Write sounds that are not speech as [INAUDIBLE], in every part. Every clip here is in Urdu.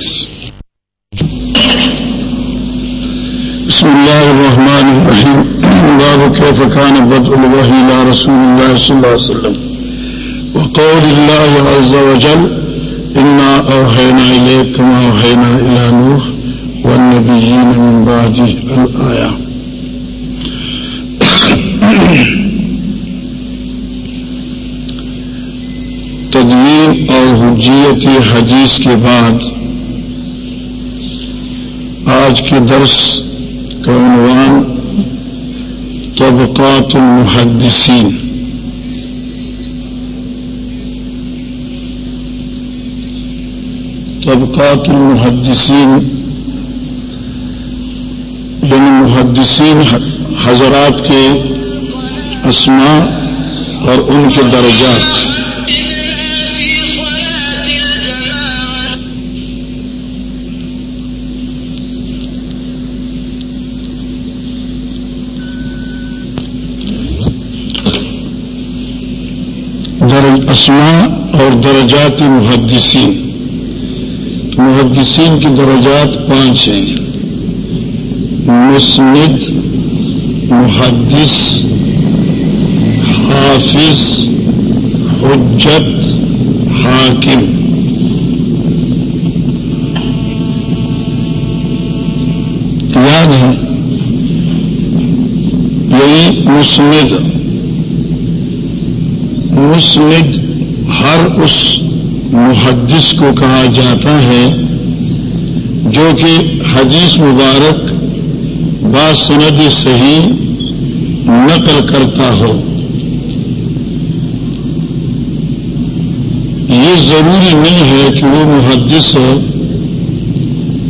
الحديث بسم الله الرحمن الرحيم باب كيف كان بدء الوحي إلى رسول الله صلى الله عليه وسلم۔ وقول الله عز وجل إنا أوحينا إليك كما أوحينا إلى نوح والنبيين من بعده الآية تدوین اور حجیت حدیث کے بعد آج کے درس کا عنوان طبقات المحدثین۔ طبقات المحدثین یعنی محدثین حضرات کے اسماء اور ان کے درجات۔ اسماء اور درجات محدثین۔ محدثین کی درجات پانچ ہیں۔ مسند، محدث، حافظ، حجت، حاکم۔ یاد ہے، یہی مسند۔ مسند ہر اس محدث کو کہا جاتا ہے جو کہ حدیث مبارک با سند صحیح نقل کرتا ہو۔ یہ ضروری نہیں ہے کہ وہ محدث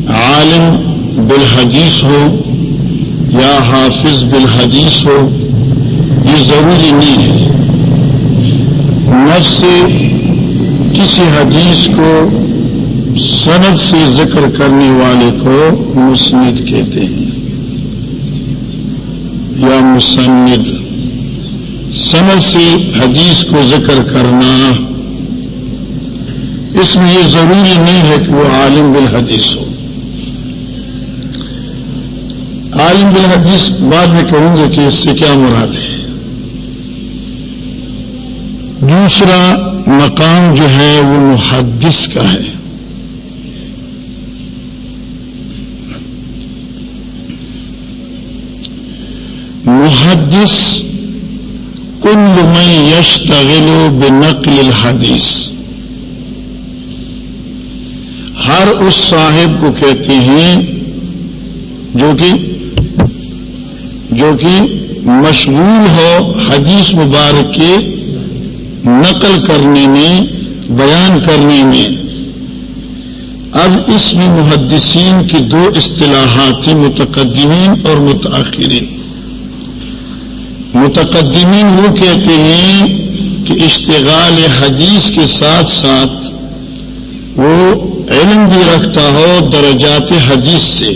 عالم بالحدیث ہو یا حافظ بالحدیث ہو، یہ ضروری نہیں ہے۔ نفس سے کسی حدیث کو سند سے ذکر کرنے والے کو مسند کہتے ہیں۔ یا مسند، سند سے حدیث کو ذکر کرنا۔ اس میں یہ ضروری نہیں ہے کہ وہ عالم بالحدیث ہو۔ عالم بالحدیث بعد میں کہوں گے کہ اس سے کیا مراد ہے؟ دوسرا مقام جو ہے وہ محدث کا ہے۔ محدث کل میں یش تغلو بنقل الحدیث۔ ہر اس صاحب کو کہتے ہیں جو کہ جو کہ مشغول ہو حدیث مبارک کے نقل کرنے میں، بیان کرنے میں۔ اب اس میں محدثین کی دو اصطلاحات تھیں متقدمین اور متاخرین متقدمین وہ کہتے ہیں کہ اشتغال حدیث کے ساتھ ساتھ وہ علم بھی رکھتا ہو درجات حدیث سے۔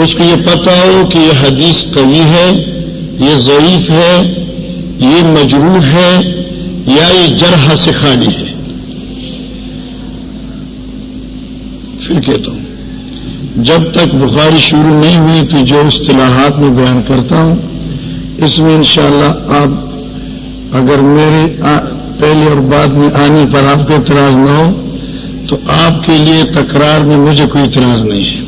اس کو یہ پتا ہو کہ یہ حدیث قوی ہے، یہ ضعیف ہے، یہ مجروح ہے یا یہ جرح سے خالی ہے۔ پھر کہتا ہوں، جب تک بخاری شروع نہیں ہوئی تو جو اصطلاحات میں بیان کرتا ہوں، اس میں انشاءاللہ شاء آپ اگر میرے پہلے اور بعد میں آنے پر آپ کو اعتراض نہ ہو، تو آپ کے لیے تکرار میں مجھے کوئی اعتراض نہیں ہے۔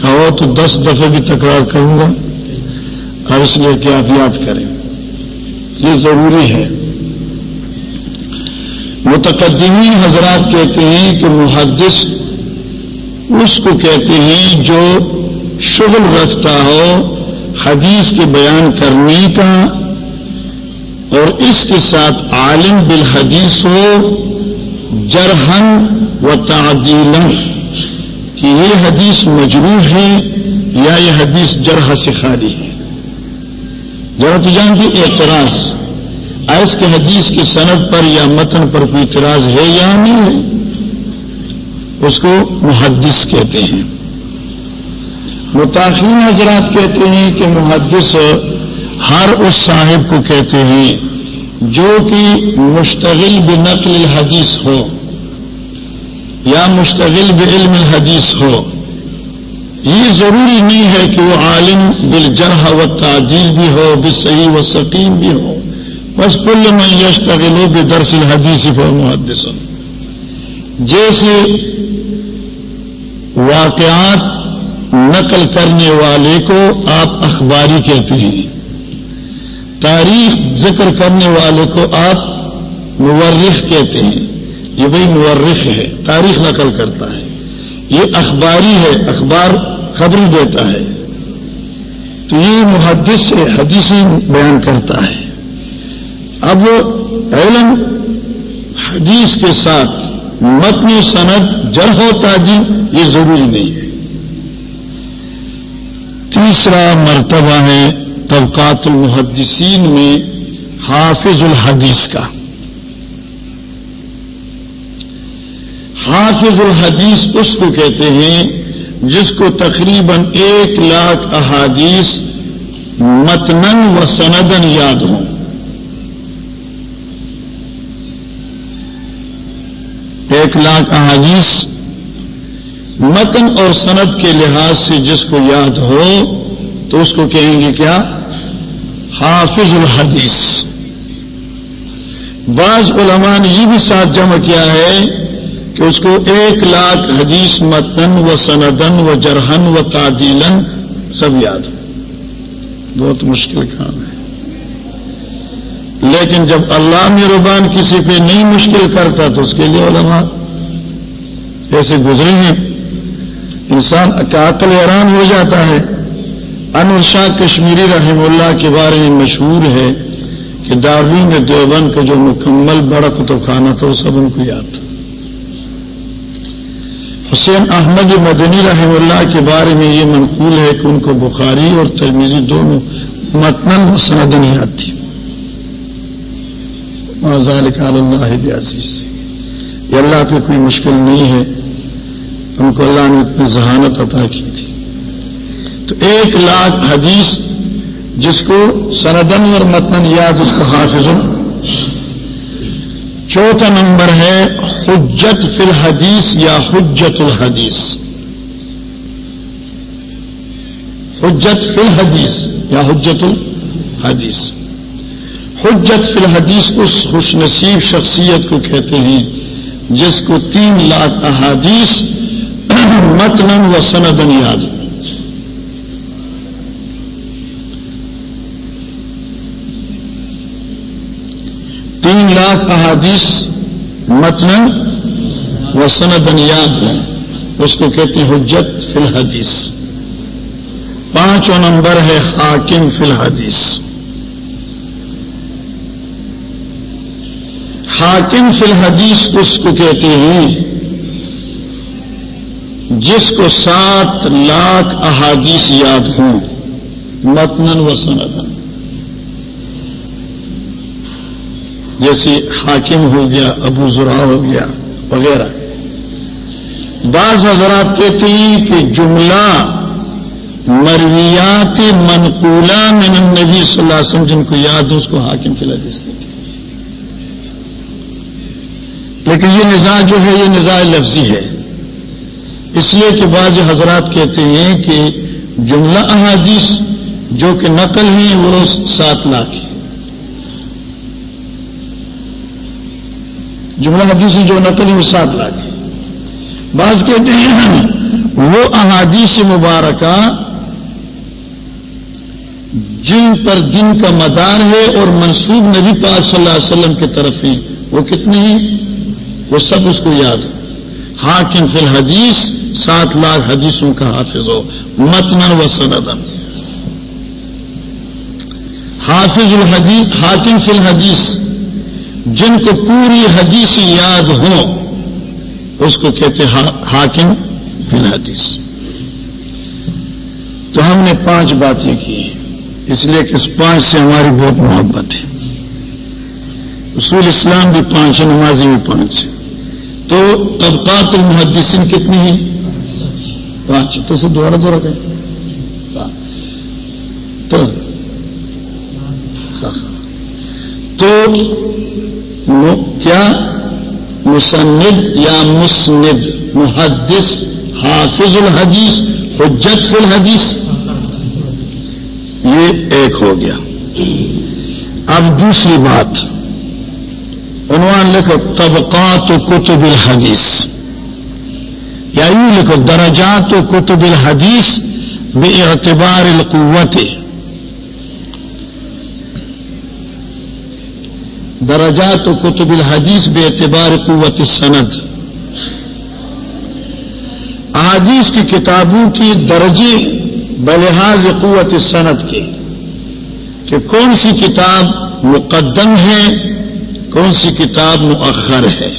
کہو تو دس دفعے بھی تکرار کروں گا، اور اس لیے کہ آپ یاد کریں، یہ ضروری ہے۔ متقدمین حضرات کہتے ہیں کہ محدث اس کو کہتے ہیں جو شغل رکھتا ہو، حدیث کے بیان کرنے کا اور اس کے ساتھ عالم بالحدیث ہو جرہن و تعدیل کہ یہ حدیث مجروح ہے یا یہ حدیث جرح سے خالی ہے۔ ذرا تو جانتی اعتراض۔ ایس کے حدیث کی صنعت پر یا متن پر کوئی اعتراض ہے یا نہیں ہے، اس کو محدث کہتے ہیں۔ متاثرین حضرات کہتے ہیں کہ محدث ہر اس صاحب کو کہتے ہیں جو کہ مشتغل بنقل الحدیث ہو یا مشتغل بعلم الحدیث ہو۔ یہ ضروری نہیں ہے کہ وہ عالم بالجرح و تعدیل بھی ہو بے صحیح و سکیم بھی ہو۔ بس کل میں یشتغل بے درس الحدیث محدث جیسے واقعات نقل کرنے والے کو آپ اخباری کہتے ہیں. تاریخ ذکر کرنے والے کو آپ مورخ کہتے ہیں. یہ وہی مورخ ہے، تاریخ نقل کرتا ہے. یہ اخباری ہے، اخبار خبر دیتا ہے. تو یہ محدث سے حدیثی بیان کرتا ہے. اب علم حدیث کے ساتھ متن و سند جرح و تعدیل یہ ضروری نہیں ہے۔ تیسرا مرتبہ ہے طبقات المحدثین میں حافظ الحدیث کا۔ حافظ الحدیث اس کو کہتے ہیں جس کو تقریباً ایک لاکھ احادیث متنن و سندن یاد ہوں۔ ایک لاکھ احادیث متن اور سند کے لحاظ سے جس کو یاد ہو تو اس کو کہیں گے کیا؟ حافظ الحدیث۔ بعض علماء نے یہ بھی ساتھ جمع کیا ہے کہ اس کو ایک لاکھ حدیث متن و سندن و جرہن و تعدیلن سب یاد ہو۔ بہت مشکل کام ہے۔ لیکن جب اللہ ربان کسی پہ نہیں مشکل کرتا تو اس کے لیے علماء ایسے گزرے ہیں، انسان عقل حیران ہو جاتا ہے۔ انور شاہ کشمیری رحم اللہ کے بارے میں مشہور ہے کہ داروی میں دیوبند کا جو مکمل بڑا کتب خانہ تھا، وہ سب ان کو یاد تھا۔ حسین احمد مدنی رحم اللہ کے بارے میں یہ منقول ہے کہ ان کو بخاری اور ترمیزی دونوں متن و سندن یاد تھی۔ اللہ عزیز یہ اللہ پہ کوئی مشکل نہیں ہے۔ ان کو اللہ نے اتنی ذہانت عطا کی تھی۔ تو ایک لاکھ حدیث جس کو سندن اور متن یاد اس کو حافظ چوتھا نمبر ہے، حجت فی الحدیث یا حجت الحدیث۔ حجت فی الحدیث یا حجت الحدیث۔ حجت فی الحدیث اس خوش نصیب شخصیت کو کہتے ہیں، جس کو تین لاکھ احادیث متن و سندن یاد تین لاکھ احادیث متن و سندن یاد ہے اس کو کہتے ہیں حجت فی الحدیث۔ پانچوں نمبر ہے حاکم فی الحدیث۔ حاکم فی الحدیث اس کو کہتے ہیں جس کو سات لاکھ احادیث یاد ہوں متنن و سندن جیسے حاکم ہو گیا، ابو ذرا ہو گیا، وغیرہ۔ بعض حضرات کہتے ہیں کہ جملہ مرویات منقولہ من النبی صلی اللہ علیہ وسلم، جن کو یاد ہو، اس کو حاکم فی الحدیث کہتے لیکن یہ نظام جو ہے، یہ نظام لفظی ہے۔ اس لیے کہ بعض حضرات کہتے ہیں کہ جملہ احادیث جو کہ نقل ہیں وہ سات لاکھ ہے جملہ حدیث جو نقل وہ سات لاکھ ہے بعض کہتے ہیں وہ احادیث مبارکہ جن پر دن کا مدار ہے اور منسوب نبی پاک صلی اللہ علیہ وسلم کی طرف ہیں۔ وہ کتنے ہیں؟ وہ سب اس کو یاد ہو فی الحدیث سات لاکھ حدیثوں کا حافظ ہو متن و سندن حافظ الحدیث حاکم فی الحدیث، جن کو پوری حدیث یاد ہو، اس کو کہتے حاکم فی الحدیث۔ تو ہم نے پانچ باتیں کی اس لیے کہ اس پانچ سے ہماری بہت محبت ہے۔ اصول اسلام بھی پانچ ہے نمازی بھی پانچ ہے تو طبقات المحدثین کتنی ہیں؟ پانچ، تو اسے دوبارہ تو۔ ہاں۔ تو کیا؟ مسند یا مسند؟ محدث، حافظ الحدیث، حجت فی الحدیث۔ یہ ایک ہو گیا۔ اب دوسری بات۔ عنوان لکھو، طبقات کتب الحدیث۔ یا یوں لکھو درجات و کتب الحدیث بے اعتبار القوت. درجات و کتب الحدیث بے اعتبار قوت سند احادیث کی کتابوں کی درجے بلحاظ قوت سند کے کہ کون سی کتاب مقدم ہے، کون سی کتاب مؤخر ہے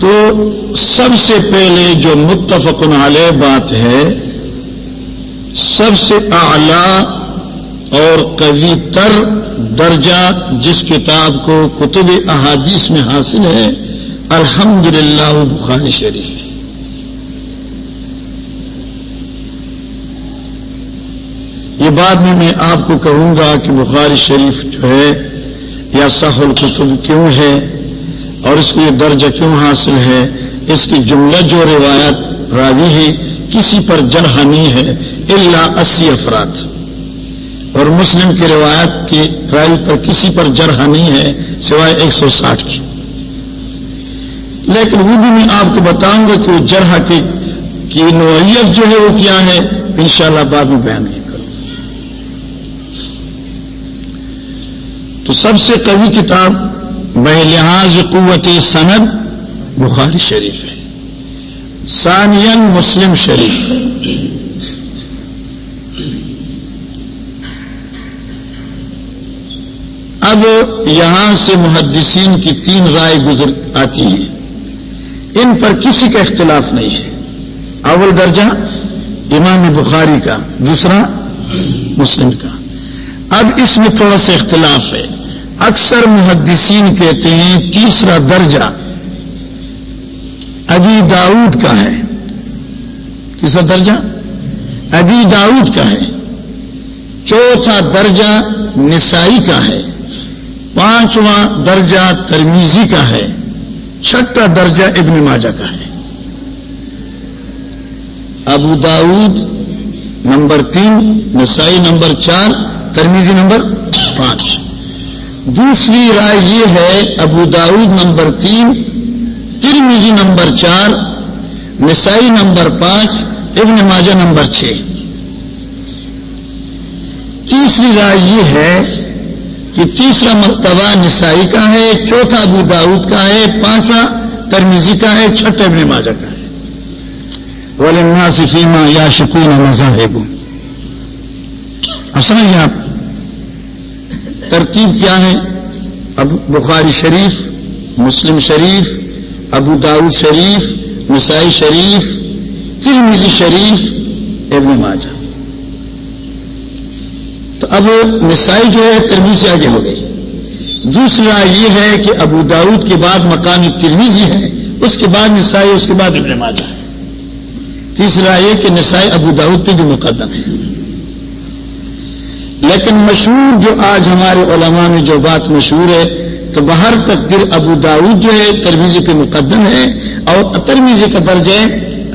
تو سب سے پہلے جو متفق علیہ بات ہے، سب سے اعلی اور قوی تر درجہ جس کتاب کو کتب احادیث میں حاصل ہے الحمد للہ بخاری شریف یہ بعد میں میں آپ کو کہوں گا کہ بخاری شریف جو ہے، یا ساح القتب کیوں ہے؟ اور اس کو یہ درجہ کیوں حاصل ہے؟ اس کی جملہ جو روایت راوی ہے، کسی پر جرح نہیں ہے اللہ اسی افراد۔ اور مسلم کی روایت کی راوی پر کسی پر جرح نہیں ہے، سوائے ایک سو ساٹھ کی۔ لیکن وہ بھی میں آپ کو بتاؤں گا کہ جرح کی نوعیت جو ہے وہ کیا ہے؟ انشاءاللہ بعد میں بیان نہیں کروں تو سب سے قوی کتاب بہ لحاظ قوت سند بخاری شریف ہے۔ سانین مسلم شریف۔ اب یہاں سے محدثین کی تین رائے گزر آتی ہیں۔ ان پر کسی کا اختلاف نہیں ہے۔ اول درجہ امام بخاری کا، دوسرا مسلم کا۔ اب اس میں تھوڑا سا اختلاف ہے۔ اکثر محدثین کہتے ہیں تیسرا درجہ ابی داؤد کا ہے۔ تیسرا درجہ ابی داؤد کا ہے۔ چوتھا درجہ نسائی کا ہے۔ پانچواں درجہ ترمیزی کا ہے۔ چھٹا درجہ ابن ماجہ کا ہے۔ ابو داود نمبر تین، نسائی نمبر چار، ترمیزی نمبر پانچ۔ دوسری رائے یہ ہے، ابو داود نمبر تین ترمیزی نمبر چار، نسائی نمبر پانچ، ابن ماجہ نمبر چھ۔ تیسری رائے یہ ہے کہ تیسرا مرتبہ نسائی کا ہے، چوتھا ابو داود کا ہے، پانچواں ترمیزی کا ہے، چھٹا ابن ماجہ کا ہے۔ ولنا صفیمہ یا شکون مذاہب۔ اب سمجھیں آپ ترتیب کیا ہے اب بخاری شریف، مسلم شریف، ابو داود شریف، نسائی شریف ترمیزی شریف، ابن ماجہ۔ تو اب نسائی جو ہے ترمی سے آگے ہو گئی۔ دوسرا یہ ہے کہ ابو داود کے بعد مقامی ترمیزی ہے، اس کے بعد نسائی، اس کے بعد ابن ماجہ۔ ہے تیسرا یہ کہ نسائی ابو داود پہ بھی مقدم ہے۔ لیکن مشہور جو آج ہمارے علماء میں جو بات مشہور ہے، تو باہر تک دل ابو داود جو ہے ترمیزی پہ مقدم ہے اور ترمیزی کا درجہ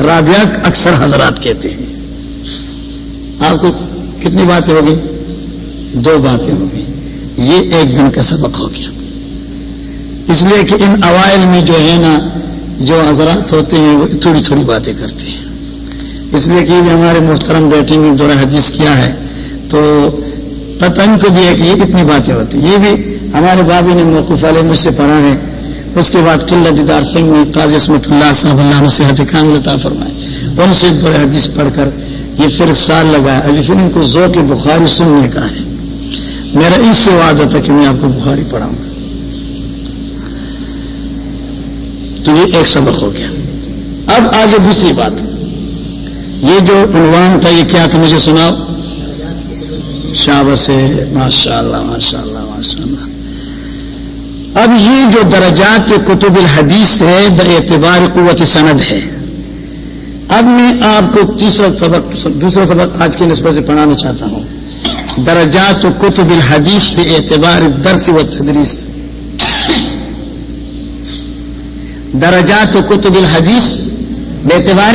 رابعہ اکثر حضرات کہتے ہیں۔ آپ کو کتنی باتیں ہوگی دو باتیں ہو گئی یہ ایک دن کا سبق ہو گیا۔ اس لیے کہ ان اوائل میں جو ہے نا، جو حضرات ہوتے ہیں، وہ تھوڑی تھوڑی باتیں کرتے ہیں۔ اس لیے کہ ہمارے محترم بیٹنگ میں دورہ حدیث کیا ہے، تو پتہ ان کو بھی ہے کہ یہ کتنی باتیں ہوتی ہیں۔ یہ بھی ہمارے بابی نے موقف والے مجھ سے پڑھا ہے۔ اس کے بعد قلعہ دیدار سنگھ نے قاضی اسمت اللہ صاحب اللہ صحت کام لتا فرمائے۔ ان سے دورہ حدیث پڑھ کر یہ پھر سال لگایا۔ ابھی پھر ان کو ذوق بخاری سننے کا ہے۔ میرا اس سے وعدہ تھا کہ میں آپ کو بخاری پڑھاؤں۔ گا تو یہ ایک سبق ہو گیا۔ اب آگے دوسری بات۔ یہ جو عنوان تھا، یہ کیا تھا مجھے سناؤ؟ شابس ہے ماشاء اللہ ماشاء اللہ ماشاء اللہ اب یہ جو درجات کتب الحدیث ہے بر اعتبار قوت سند ہے۔ اب میں آپ کو تیسرا سبق، دوسرا سبق آج کی نسبت سے پڑھانا چاہتا ہوں۔ درجات و کتب الحدیث پہ اعتبار درس و تدریس درجات و کتب الحدیث بے اعتبار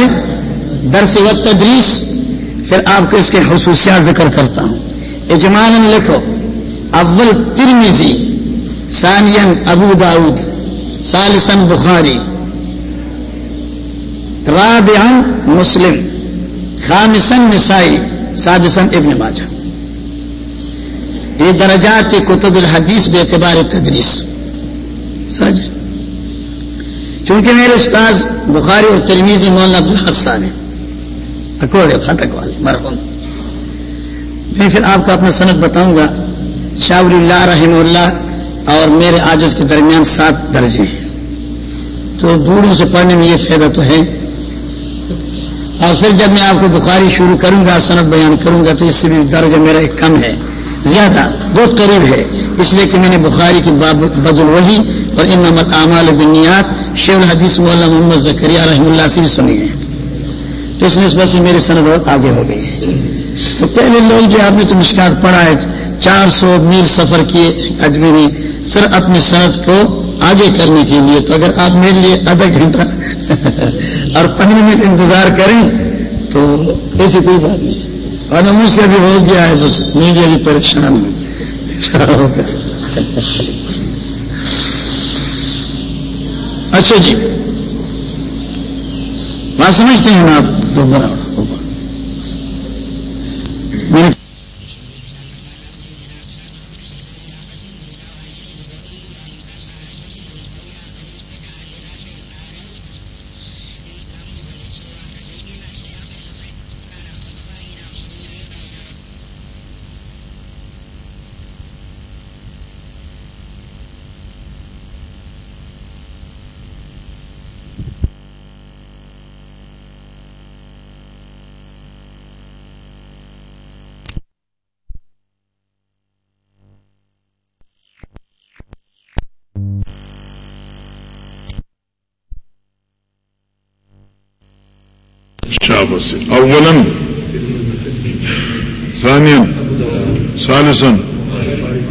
درس و تدریس پھر آپ کو اس کے خصوصیات ذکر کرتا ہوں۔ اجمان لکھو۔ اول ترمیزی ثانین ابو داود سالسن بخاری، رابعا مسلم خامسن نسائی سادسن ابن باجہ یہ درجات کتب الحدیث بے اعتبار تدریس۔ سج چونکہ میرے استاذ بخاری اور تلمیزی مولانا عبدالحق صاحب ہیں۔ اکوڑے پھاٹک والے مرحوم۔ میں پھر آپ کو اپنا صنعت بتاؤں گا۔ شاور اللہ رحم اللہ اور میرے آجز کے درمیان سات درجے ہیں۔ تو بوڑھوں سے پڑھنے میں یہ فائدہ تو ہے۔ اور پھر جب میں آپ کو بخاری شروع کروں گا صنعت بیان کروں گا، تو اس سے بھی درجہ میرا ایک کم ہے۔ زیادہ، بہت قریب ہے۔ اس لیے کہ میں نے بخاری کی بد الوحی اور ان نمت اعمال بنیاد شیخ الحدیث مولانا محمد زکریہ رحم اللہ سے بھی سنی ہے۔ تو اس نسبت سے میری صنعت بہت آگے ہو گئی ہے۔ تو پہلے لوگ جو آپ نے تو مشکلات پڑھا ہے، چار سو میل سفر کیے اجمیر میں سر، اپنی صنعت کو آگے کرنے کے لیے تو اگر آپ میرے لیے آدھا گھنٹہ [LAUGHS] اور پندرہ منٹ انتظار کریں تو ایسی کوئی بات نہیں۔ اور مجھ سے ابھی ہو گیا ہے، بس میں بھی ابھی پریشان ہوں۔ [LAUGHS] اچھا جی بات سمجھتے ہیں نا آپ تو شابس اولا ثانيا ثالثا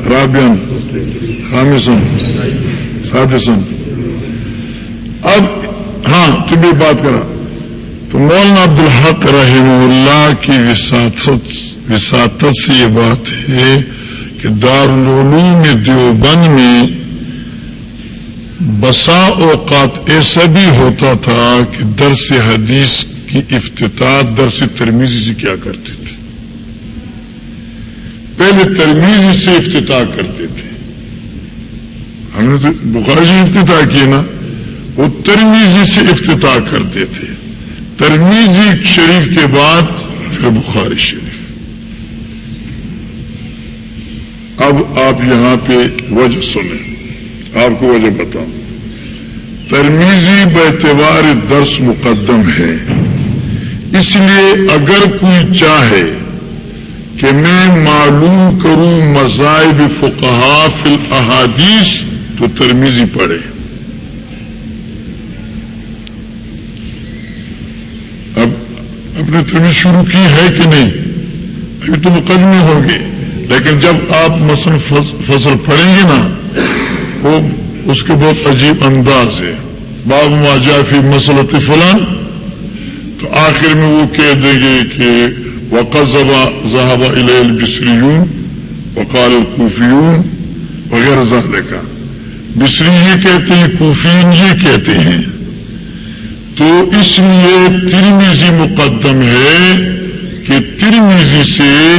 رابعا خامسا سادسا اب ہاں تم بھی بات کرا تو مولانا عبد الحق اللہ کی وساطت وساطت سے یہ بات ہے کہ دارالعلوم دیوبند میں بسا اوقات ایسا بھی ہوتا تھا کہ درس حدیث کی افتتاح درس ترمیزی سے کیا کرتے تھے؟ پہلے ترمیزی سے افتتاح کرتے تھے۔ ہم نے تو بخاری سے افتتاح کیا نا، وہ ترمیزی سے افتتاح کرتے تھے۔ ترمیزی شریف کے بعد پھر بخاری شریف۔ اب آپ یہاں پہ وجہ سنیں، آپ کو وجہ بتاؤں۔ ترمیزی بیتوار درس مقدم ہے۔ اس لیے اگر کوئی چاہے کہ میں معلوم کروں مذاہب فقہا فی احادیث تو ترمیزی پڑھے۔ اب اپنے ترمیز شروع کی ہے کہ نہیں؟ ابھی تو مقدمے ہوں گے، لیکن جب آپ مثلا فصل پڑھیں گے نا وہ اس کے بہت عجیب انداز ہے۔ باب ماجافی مسلط فلان تو آخر میں وہ کہہ دیں گے کہ وقزبا ذہبہ البصریون وقال القوفیون وغیرہ زہر کا بصری یہ کہتے ہیں کوفین یہ کہتے ہیں۔ تو اس لیے ترمیزی مقدم ہے کہ ترمیزی سے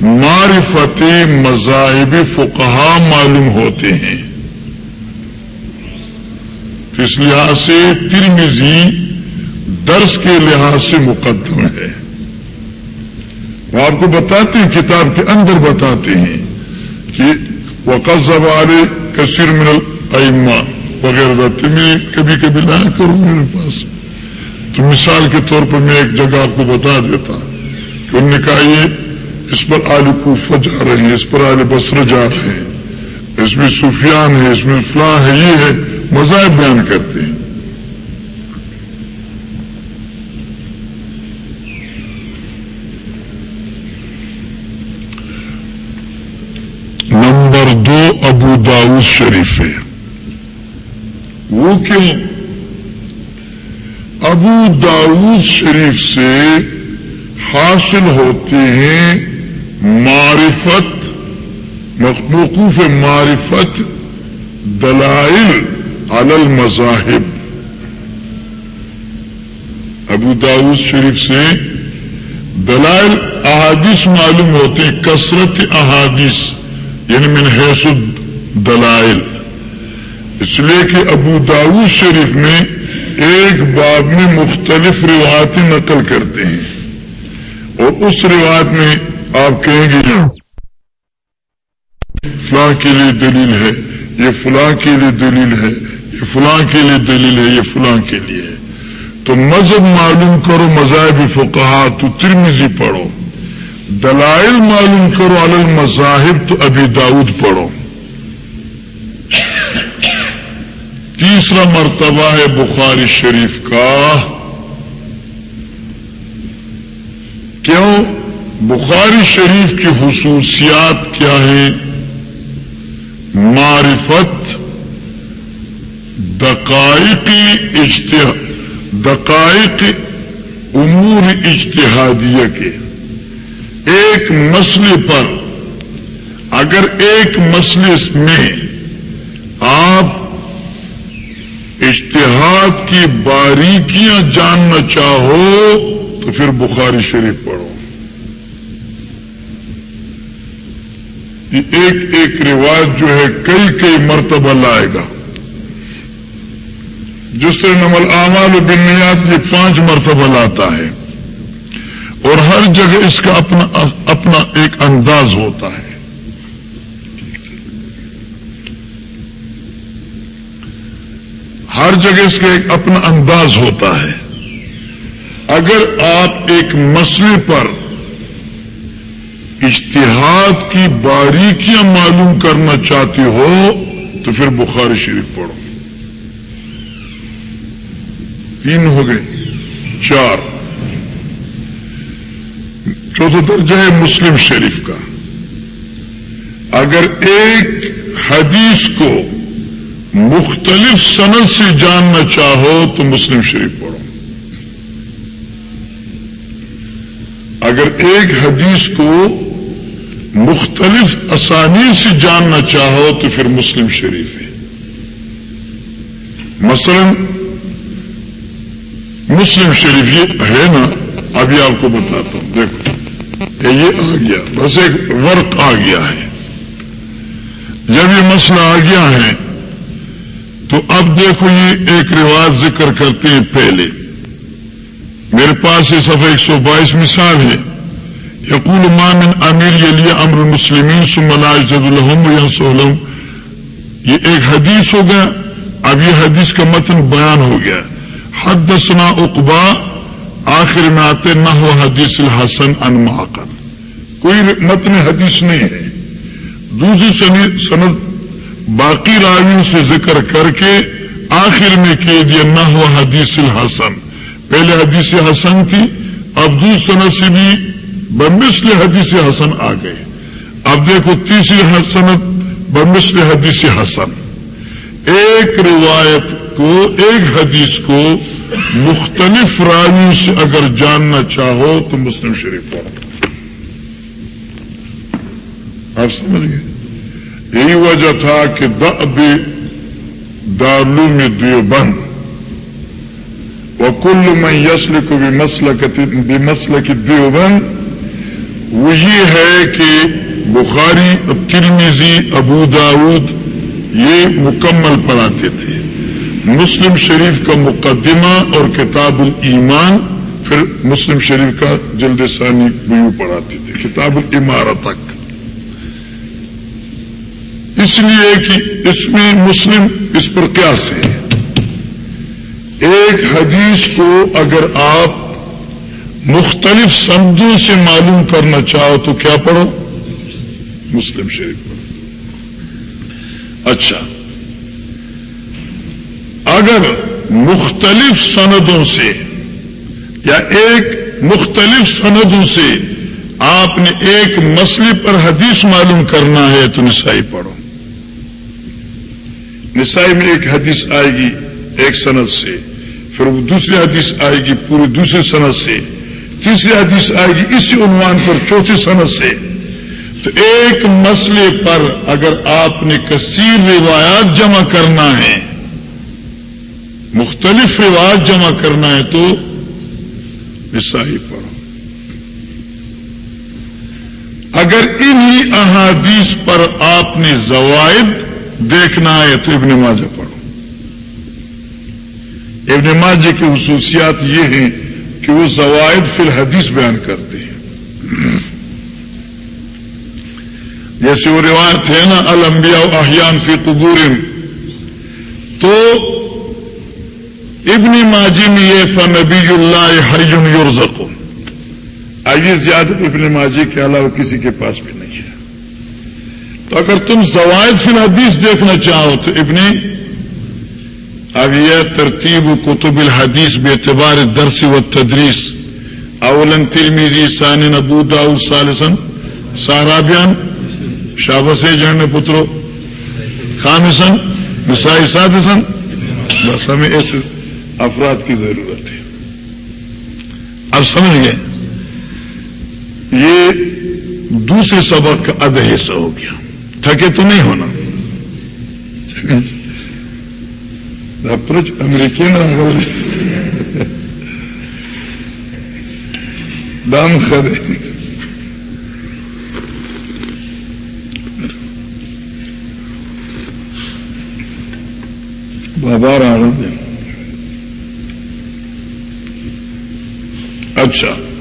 معرفت مذاہب فقہا معلوم ہوتے ہیں۔ اس لحاظ سے ترمیزی درس کے لحاظ سے مقدم ہے۔ وہ آپ کو بتاتے ہیں، کتاب کے اندر بتاتے ہیں کہ وقت زبان کثیر من الما وغیرہ تمہیں کبھی کبھی لایا کروں میرے پاس تو مثال کے طور پر میں ایک جگہ آپ کو بتا دیتا کہ انہوں نے کہا، یہ اس پر آل کوفہ جا رہے ہیں، اس پر آل بسر جا رہے ہیں۔ اس میں سفیان ہے اس میں فلاں ہے یہ ہے مذاہب بیان کرتے ہیں نمبر دو ابو شریف ہے وہ کیوں ابو داؤد شریف سے حاصل ہوتے ہیں معرفت مخوقوف معرفت دلائل علی المذاہب۔ ابو داؤد شریف سے دلائل، احادیث معلوم ہوتے ہیں، کثرت احادیث یعنی من حیث دلائل۔ اس لیے کہ ابو داؤد شریف میں ایک باب میں مختلف روایتیں نقل کرتے ہیں۔ اور اس روایت میں آپ کہیں گے فلاں کے لیے دلیل ہے، یہ فلاں کے لیے دلیل ہے، یہ فلاں کے لیے دلیل ہے، یہ فلاں کے لیے ہے۔ تو مذہب معلوم کرو، مذاہب فقہا تو ترمیزی پڑھو۔ دلائل معلوم کرو الگ مذاہب تو ابھی داؤد پڑھو۔ تیسرا مرتبہ ہے بخاری شریف کا۔ کیوں؟ بخاری شریف کی خصوصیات کیا ہے معرفت، دقائقی دقائق امور اجتہادیہ کے۔ ایک مسئلے پر، اگر ایک مسئلے میں آپ اشتہاد کی باریکیاں جاننا چاہو تو پھر بخاری شریف پڑھو۔ ایک ایک رواج جو ہے کئی کئی مرتبہ لائے گا۔ جس طرح نمل اعمال و بنیاد یہ پانچ مرتبہ لاتا ہے اور ہر جگہ اس کا اپنا اپنا ایک انداز ہوتا ہے۔ ہر جگہ اس کا ایک اپنا انداز ہوتا ہے۔ اگر آپ ایک مسئلے پر اشتہاد کی باریکیاں معلوم کرنا چاہتے ہو، تو پھر بخاری شریف پڑھو۔ تین ہو گئے، چار۔ چوتھا درجہ ہے مسلم شریف کا۔ اگر ایک حدیث کو مختلف سند سے جاننا چاہو تو مسلم شریف پڑھو۔ اگر ایک حدیث کو مختلف آسانی سے جاننا چاہو تو پھر مسلم شریف ہے۔ مثلا، مسلم شریف یہ ہے نا، ابھی آپ کو بتاتا ہوں، دیکھو۔ یہ آ گیا، بس ایک ورک آ گیا ہے۔ جب یہ مسئلہ آ گیا ہے تو اب دیکھو یہ ایک رواج ذکر کرتے ہیں پہلے۔ میرے پاس یہ سب ایک سو بائیس مثال ہے۔ یقول من امیر یہ امر المسلمین سملاج الحم یا یہ ایک حدیث ہو گیا۔ اب یہ حدیث کا متن بیان ہو گیا۔ حد اقبا آخر میں آتے نہ ہو حدیث الحسن ان کوئی متن حدیث نہیں ہے۔ دوسری سند باقی راویوں سے ذکر کر کے آخر میں کہہ دیا نہ ہو حدیث الحسن۔ پہلے حدیث حسن تھی، اب دوسری سے بھی بمسل حدیث حسن آ گئے۔ اب دیکھو تیسری حسنت بمسل حدیث حسن۔ ایک روایت کو، ایک حدیث کو مختلف راوی سے اگر جاننا چاہو تو مسلم شریف پڑھو۔ آپ سمجھ گئے؟ یہی وجہ تھا کہ دارلو میں دیوبند وہ کل میں یسل کو بھی مسل کی دیوبند وہ یہ ہے کہ بخاری ترمیزی ابو داود یہ مکمل پڑھاتے تھے۔ مسلم شریف کا مقدمہ اور کتاب الایمان، پھر مسلم شریف کا جلد ثانی بیو پڑھاتے تھے۔ کتاب العمارت تک۔ اس لیے کہ اس میں مسلم اس پر کیا سے ایک حدیث کو اگر آپ مختلف سندوں سے معلوم کرنا چاہو تو کیا پڑھو؟ مسلم شریف پڑھو۔ اچھا۔ اگر مختلف سندوں سے یا ایک مختلف سندوں سے آپ نے ایک مسئلے پر حدیث معلوم کرنا ہے تو نسائی پڑھو۔ نسائی میں ایک حدیث آئے گی ایک صنعت سے، پھر وہ دوسری حدیث آئے گی پوری دوسری صنعت سے، تیسری حدیث آئے گی اسی عنوان پر چوتھی صنعت سے۔ تو ایک مسئلے پر اگر آپ نے کثیر روایات جمع کرنا ہے، مختلف روایات جمع کرنا ہے تو عیسائی پڑھو۔ اگر انہی احادیث پر آپ نے زوائد دیکھنا ہے تو ابن ماجہ پڑھو۔ ابن ماجہ کی خصوصیات یہ ہیں کہ وہ زوائد فی الحدیث بیان کرتے ہیں۔ جیسے وہ روایت ہے نا، الانبیاء احیان فی قبور تو ابن ماجی میں یہ فنبی اللہ حی یورزق آئیے زیادت ابن ماجی کے علاوہ کسی کے پاس بھی۔ نہیں تو اگر تم زوائد فی الحدیث دیکھنا چاہو تو ابن اب یہ ترتیب کتب الحدیث بے اعتبار درس و تدریس اولن ترمیزی سان ابو داؤ سالسن سارابیان شابس جان پترو خامسن مسائی سادسن بس ہمیں ایسے افراد کی ضرورت ہے۔ اب سمجھ گئے؟ یہ دوسرے سبق کا ادھ حصہ ہو گیا۔ تھکے تو نہیں ہونا۔ اپروچ امریکی دام خدے بابا آنند اچھا۔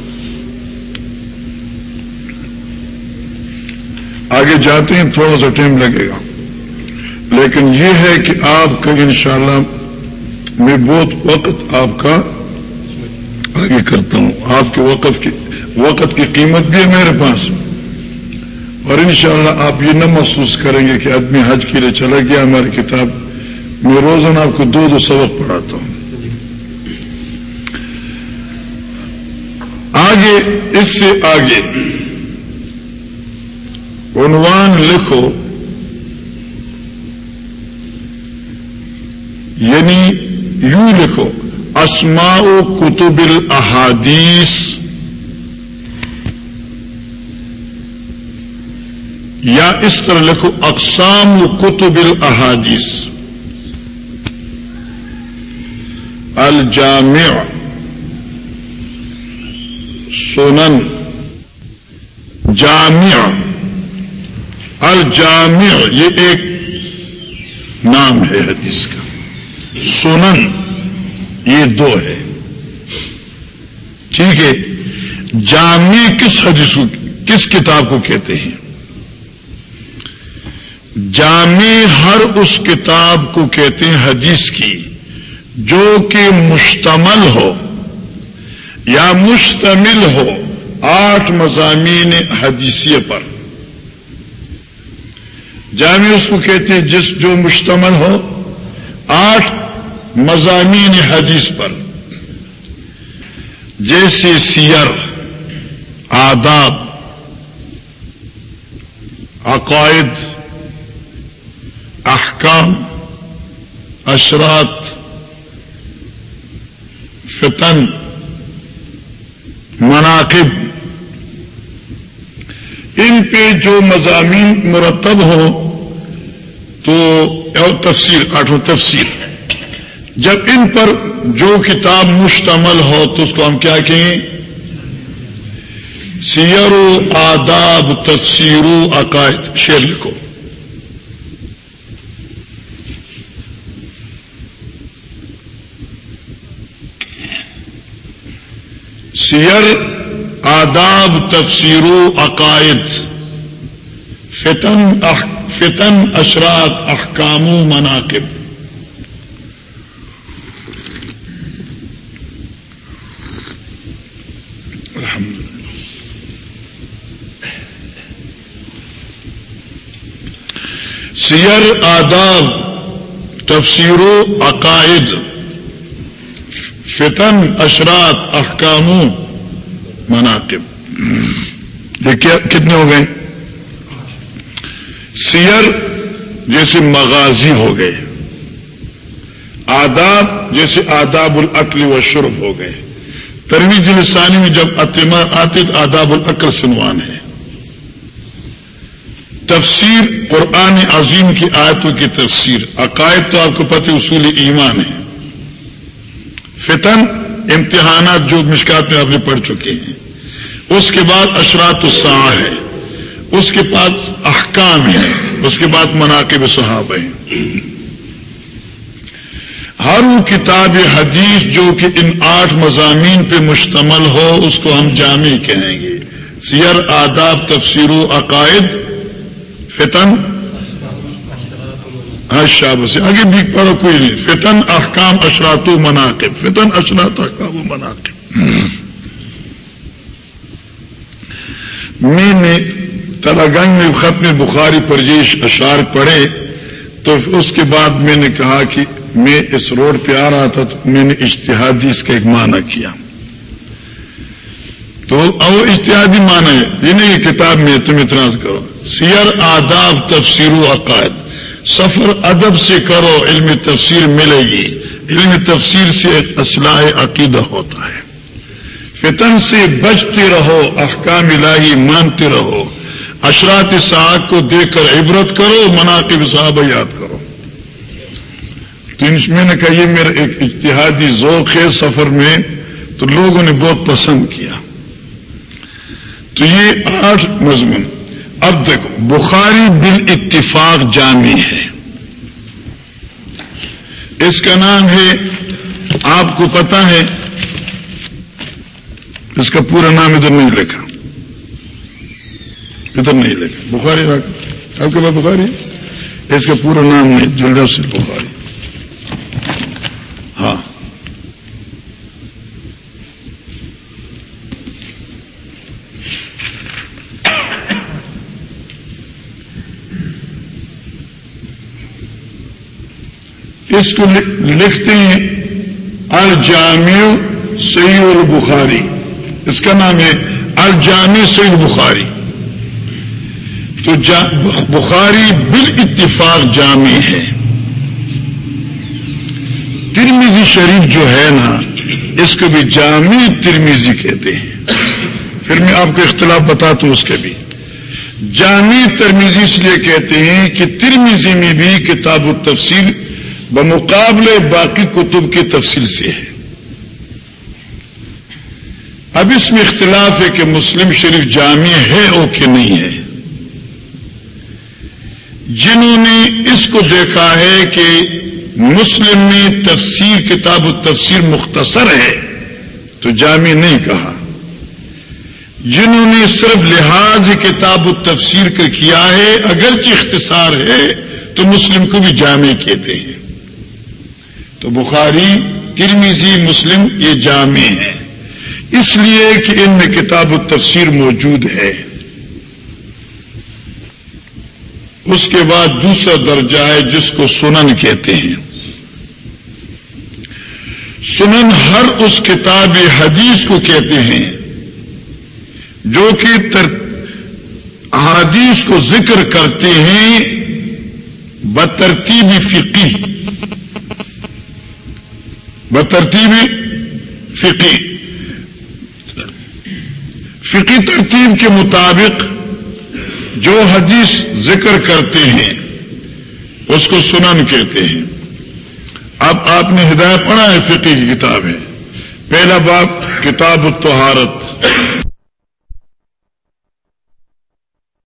آگے جاتے ہیں، تھوڑا سا ٹائم لگے گا۔ لیکن یہ ہے کہ آپ کا انشاءاللہ میں بہت وقت آپ کا آگے کرتا ہوں۔ آپ کے وقت کی وقت کی قیمت بھی ہے میرے پاس۔ اور انشاءاللہ آپ یہ نہ محسوس کریں گے کہ آدمی حج کے لیے چلا گیا، ہماری کتاب۔ میں روزانہ آپ کو دو دو سبق پڑھاتا ہوں۔ آگے، اس سے آگے۔ عنوان لکھو۔ یعنی یوں لکھو، اسماء کتب الاحادیث۔ یا اس طرح لکھو، اقسام کتب الاحادیث۔ الجامع۔ سنن۔ جامع۔ الجامع، یہ ایک نام ہے حدیث کا۔ سنن، یہ دو ہے۔ ٹھیک ہے، جامع کس حدیث کس کتاب کو کہتے ہیں؟ جامع ہر اس کتاب کو کہتے ہیں حدیث کی جو کہ مشتمل ہو یا مشتمل ہو آٹھ مضامین حدیثیے پر۔ جامع اس کو کہتے ہیں جس جو مشتمل ہو، آٹھ مضامین حدیث پر۔ جیسے سیر، آداب، عقائد، احکام اشرات فتن، مناقب۔ ان پہ جو مضامین مرتب ہو تو تفسیر آٹھوں تفسیر۔ جب ان پر جو کتاب مشتمل ہو تو اس کو ہم کیا کہیں؟ سیر و آداب تفسیر و عقائد۔ شیر لکھو۔ سیر، آداب، تفسیر عقائد۔ فتن فتن اشرات احکام و مناقب سیر آداب، تفسیر عقائد۔ فتن اشرات احکام مناقب۔ یہ کتنے ہو گئے؟ سیر جیسے مغازی ہو گئے، آداب جیسے آداب العقل و شرف ہو گئے۔ ترویج لسانی میں جب اتما آتے تو آداب العقل سنوان ہے۔ تفسیر قرآن عظیم کی آیتوں کی تفسیر، عقائد تو آپ کو پتہ اصول ایمان ہے فتن امتحانات جو مشکات میں آپ نے پڑھ چکے ہیں۔ اس کے بعد اشرات الساح ہے۔ اس کے پاس احکام ہے اس کے بعد مناقب صحاب ہیں۔ ہر وہ کتاب حدیث جو کہ ان آٹھ مضامین پہ مشتمل ہو، اس کو ہم جامع کہیں گے۔ سیر، آداب، تفسیر و عقائد، فتن شاب سے۔ آگے بھی پڑھو، کوئی نہیں۔ فتن، احکام، اشرات و مناقب۔ فتن، اشرات، احکام و مناقب۔ میں نے تلاگنگ میں ختم بخاری پرجیش اشار پڑھے، تو اس کے بعد میں نے کہا کہ میں اس روڈ پہ آ رہا تھا تو میں نے اشتہادی اس کا ایک معنی کیا۔ تو وہ اشتہادی معنی ہے، یہ نہیں کتاب میں تم اعتراض کرو۔ سیر، آداب، تفسیر و عقائد۔ سفر ادب سے کرو، علم تفسیر ملے گی۔ علم تفسیر سے ایک اسلح عقیدہ ہوتا ہے۔ فتن سے بچتے رہو، احکام الہی مانتے رہو۔ اشرات صاحب کو دیکھ کر عبرت کرو، مناقب صاحب یاد کرو۔ تو میں نے کہا، یہ میرا ایک اتحادی ذوق ہے سفر میں، تو لوگوں نے بہت پسند کیا۔ تو یہ آٹھ مضمون۔ اب دیکھو، بخاری بال اتفاق جامع ہے۔ اس کا نام ہے، آپ کو پتا ہے، اس کا پورا نام ادھر نہیں لکھا۔ ادھر نہیں لکھا بخاری آپ کے پاس بخاری اس کا پورا نام نہیں جلد سے بخاری۔ ہاں۔ اس کو لکھتے ہیں الجامع سعید البخاری۔ اس کا نام ہے الجامع سعید بخاری تو بخاری بال اتفاق جامع ہے۔ ترمیزی شریف جو ہے نا، اس کو بھی جامع ترمیزی کہتے ہیں۔ پھر میں آپ کو اختلاف بتاتا ہوں اس کے بھی۔ جامع ترمیزی اس لیے کہتے ہیں کہ ترمیزی میں بھی کتاب و تفصیل بمقابلے باقی کتب کی تفصیل سے ہے۔ اب اس میں اختلاف ہے کہ مسلم شریف جامع ہے او کہ نہیں ہے جنہوں نے اس کو دیکھا ہے کہ مسلم میں تفسیر کتاب و تفسیر مختصر ہے، تو جامع نہیں کہا۔ جنہوں نے صرف لحاظ کتاب و تفسیر کا کیا ہے، اگرچہ اختصار ہے، تو مسلم کو بھی جامع کہتے ہیں۔ تو بخاری ترمیزی مسلم، یہ جامع ہے اس لیے کہ ان میں کتاب و تفسیر موجود ہے۔ اس کے بعد دوسرا درجہ ہے جس کو سنن کہتے ہیں۔ سنن ہر اس کتاب حدیث کو کہتے ہیں جو کہ تر احادیث کو ذکر کرتے ہیں بترتیبی فقی بترتیبی فقی فقی ترتیب کے مطابق جو حدیث ذکر کرتے ہیں، اس کو سنن کہتے ہیں۔ اب آپ نے ہدایت پڑھا ہے فقی کی کتاب ہے۔ پہلا باب کتاب الطہارت۔